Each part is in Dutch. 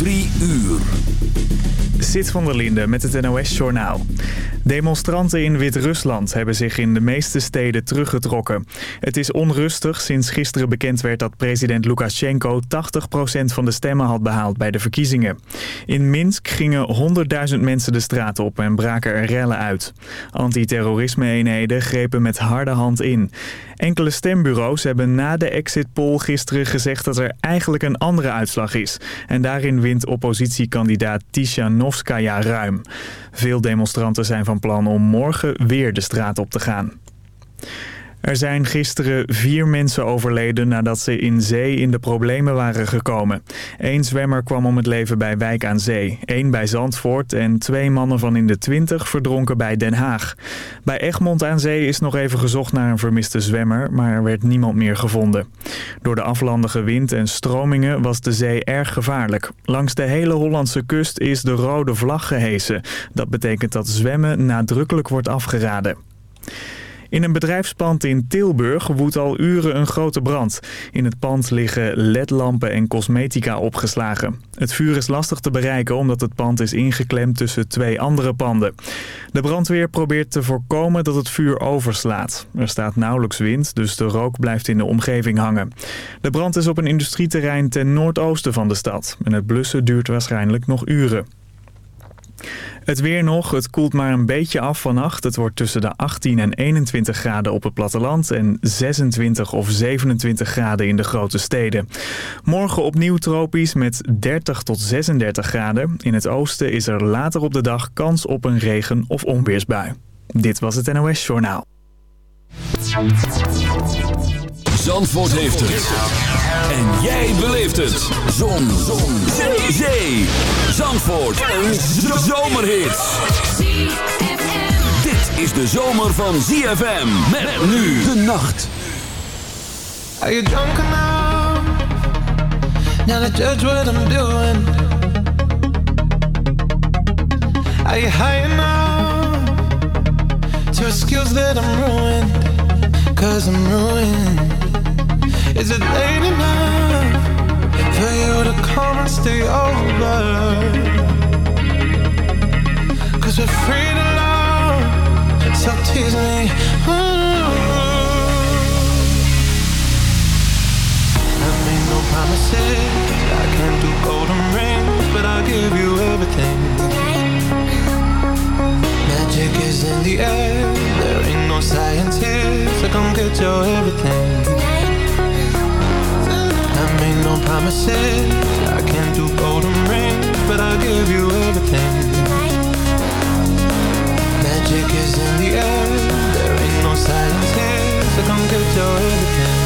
Drie uur. Zit van der Linde met het NOS-journaal. Demonstranten in Wit-Rusland hebben zich in de meeste steden teruggetrokken. Het is onrustig sinds gisteren bekend werd dat president Lukashenko 80% van de stemmen had behaald bij de verkiezingen. In Minsk gingen 100.000 mensen de straat op en braken er rellen uit. Antiterrorisme-eenheden grepen met harde hand in. Enkele stembureaus hebben na de exit poll gisteren gezegd dat er eigenlijk een andere uitslag is. En daarin wint oppositiekandidaat Tishanovskaya ruim. Veel demonstranten zijn van plan om morgen weer de straat op te gaan. Er zijn gisteren vier mensen overleden nadat ze in zee in de problemen waren gekomen. Eén zwemmer kwam om het leven bij Wijk aan Zee, één bij Zandvoort en twee mannen van in de twintig verdronken bij Den Haag. Bij Egmond aan Zee is nog even gezocht naar een vermiste zwemmer, maar er werd niemand meer gevonden. Door de aflandige wind en stromingen was de zee erg gevaarlijk. Langs de hele Hollandse kust is de rode vlag gehesen. Dat betekent dat zwemmen nadrukkelijk wordt afgeraden. In een bedrijfspand in Tilburg woedt al uren een grote brand. In het pand liggen ledlampen en cosmetica opgeslagen. Het vuur is lastig te bereiken omdat het pand is ingeklemd tussen twee andere panden. De brandweer probeert te voorkomen dat het vuur overslaat. Er staat nauwelijks wind, dus de rook blijft in de omgeving hangen. De brand is op een industrieterrein ten noordoosten van de stad. En het blussen duurt waarschijnlijk nog uren. Het weer nog, het koelt maar een beetje af vannacht. Het wordt tussen de 18 en 21 graden op het platteland en 26 of 27 graden in de grote steden. Morgen opnieuw tropisch met 30 tot 36 graden. In het oosten is er later op de dag kans op een regen- of onweersbui. Dit was het NOS Journaal. Zandvoort heeft het. En jij beleeft het. Zon. Zon. Zee. Zee. Zandvoort. Een zomerhit. Dit is de zomer van ZFM. Met nu de nacht. Are you drunk enough? Now to judge what I'm doing. Are you high enough? To excuse that I'm ruined. Cause I'm ruined. Is it late enough for you to come and stay over? Cause we're free to love, so tease me. Ooh. I made no promises, I can't do golden rings, but I'll give you everything. Magic is in the air, there ain't no science here, so come get your everything. I no promises. I can't do golden rings But I'll give you everything. Magic is in the air. There ain't no silence here So come get your everything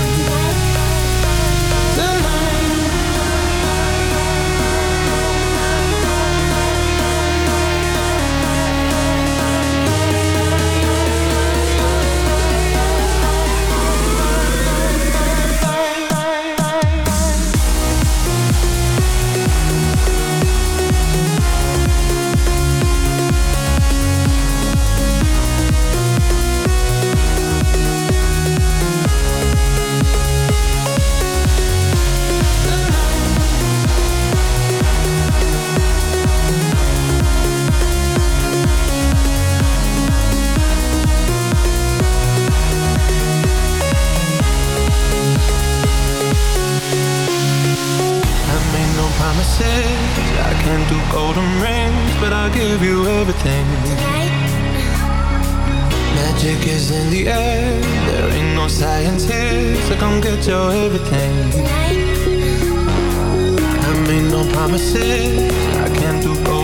give you everything. Magic is in the air. There ain't no science here So come get your everything. I made no promises. I can't do golden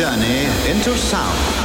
journey into sound.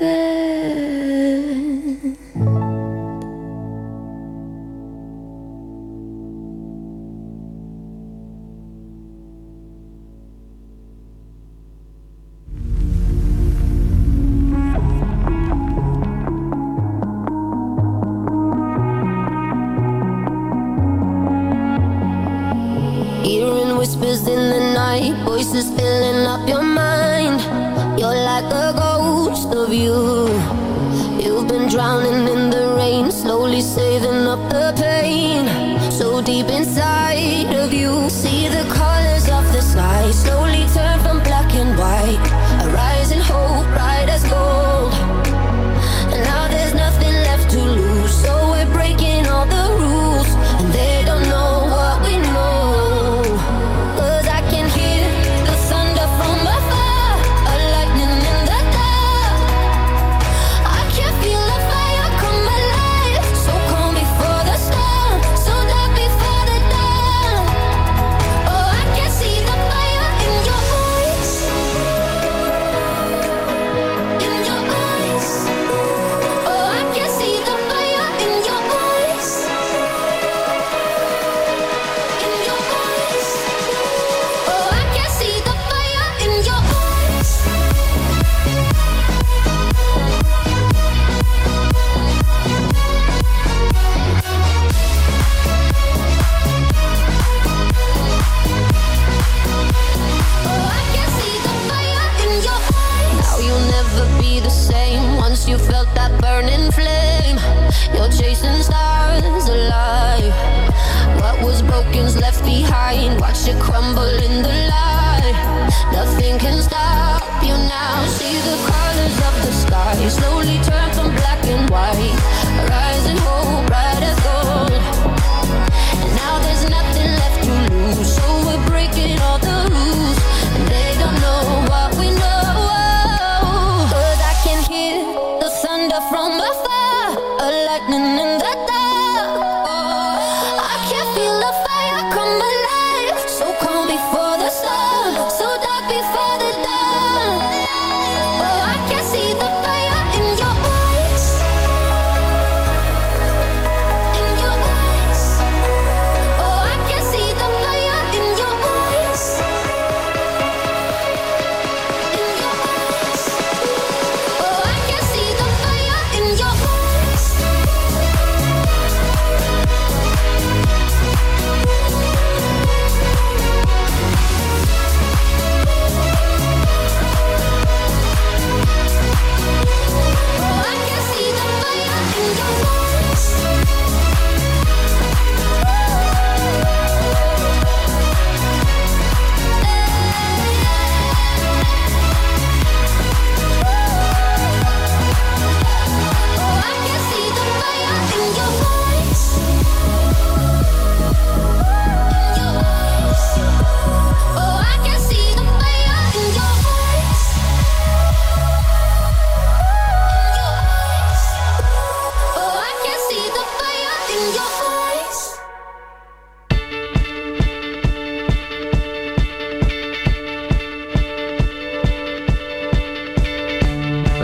there. crying, watch it crumble in the light. Nothing can stop you now. See the colors of the sky slowly turn from black and white. Rising hope, bright as gold. And now there's nothing left to lose, so we're breaking all the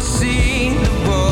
seen the boy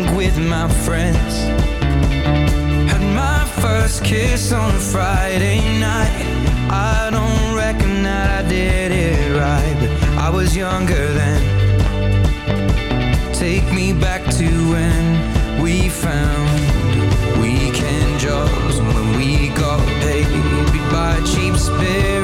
drunk with my friends. Had my first kiss on a Friday night. I don't reckon that I did it right But I was younger then. Take me back to when we found Weekend jobs. When we got paid By cheap spirit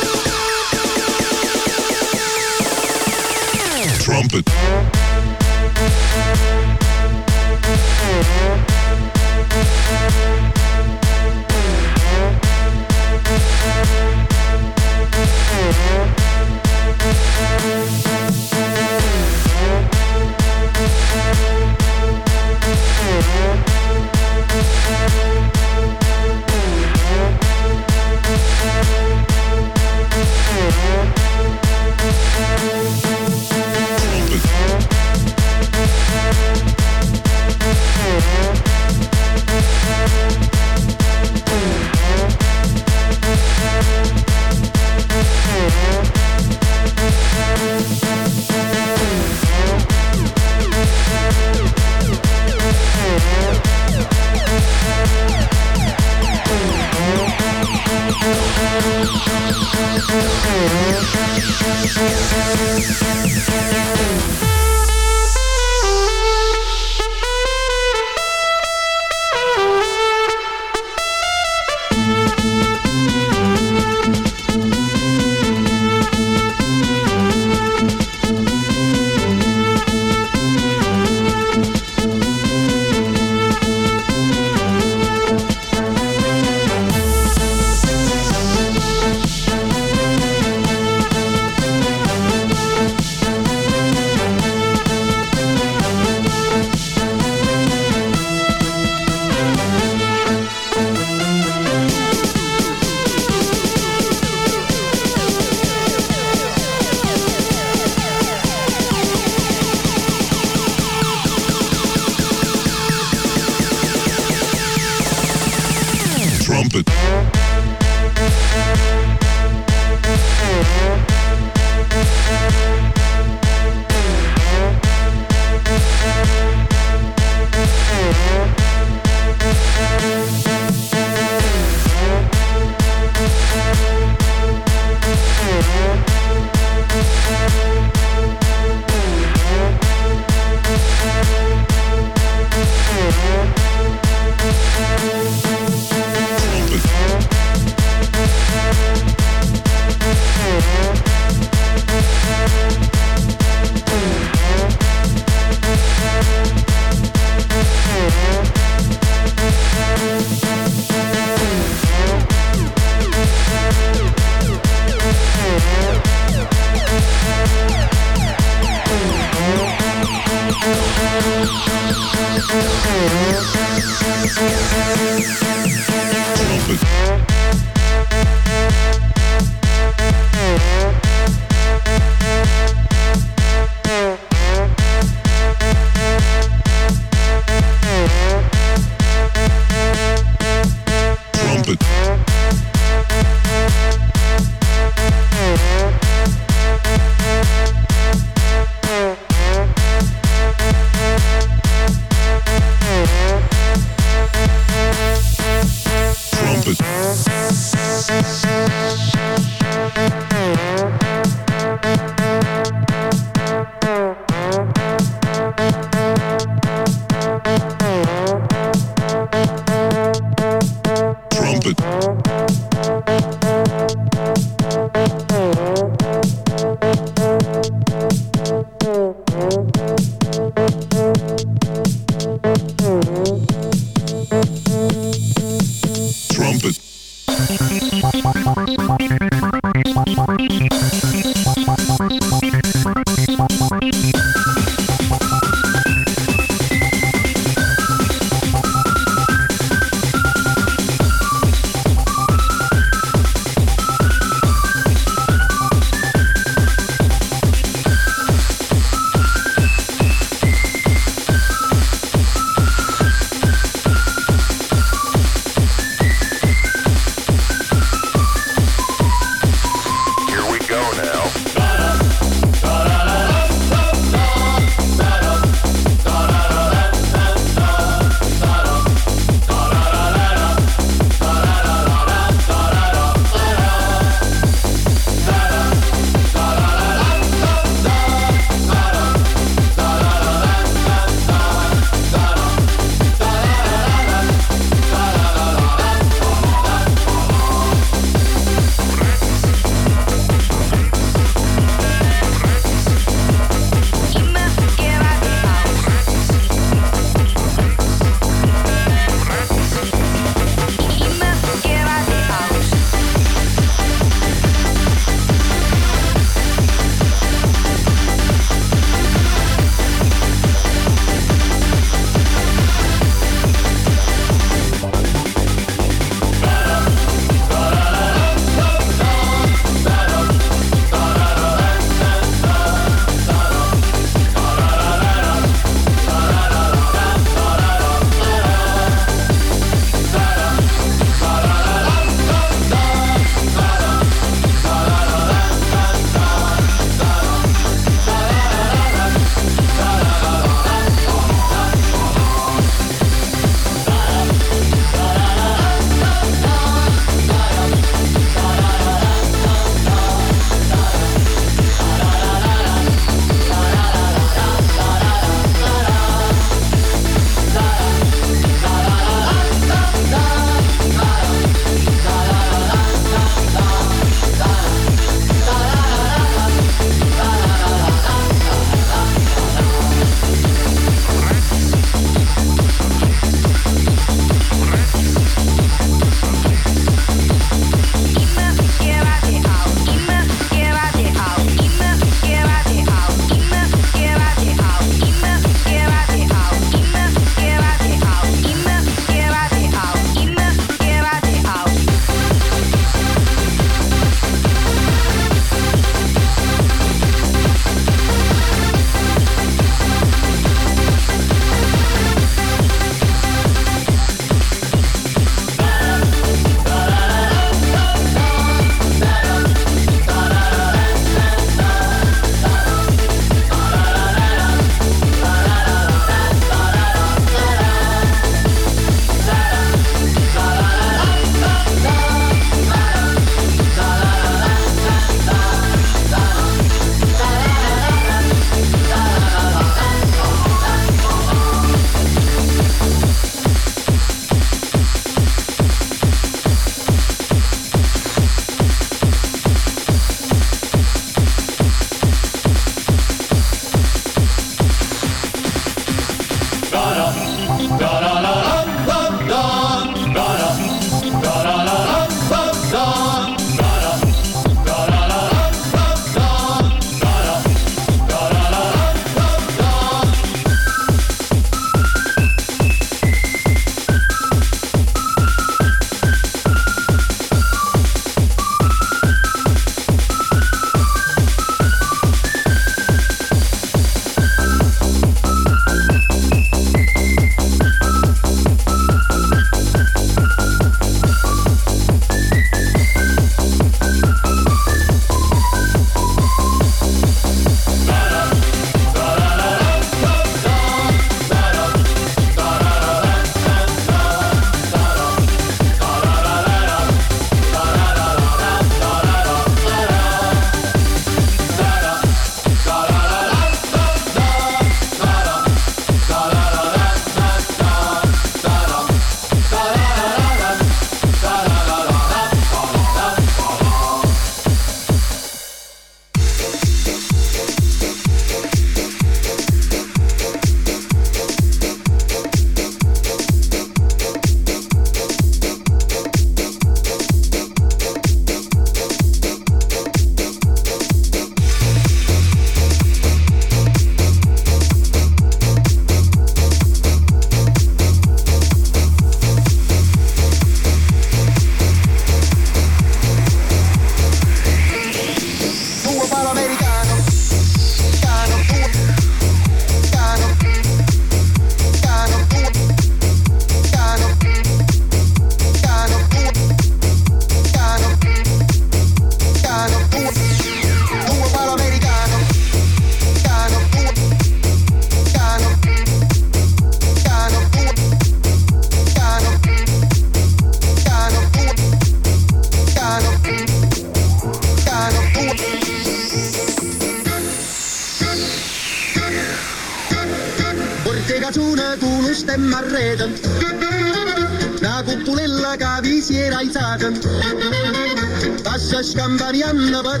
Saç cambar yanına bak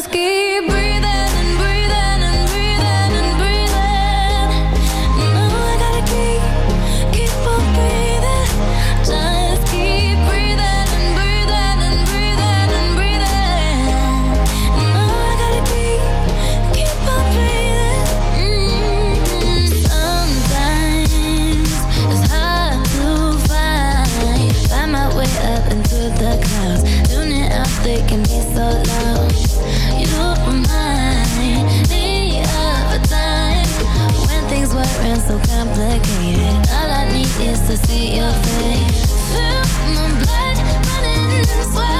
just see your face. Feel my blood running, sweat.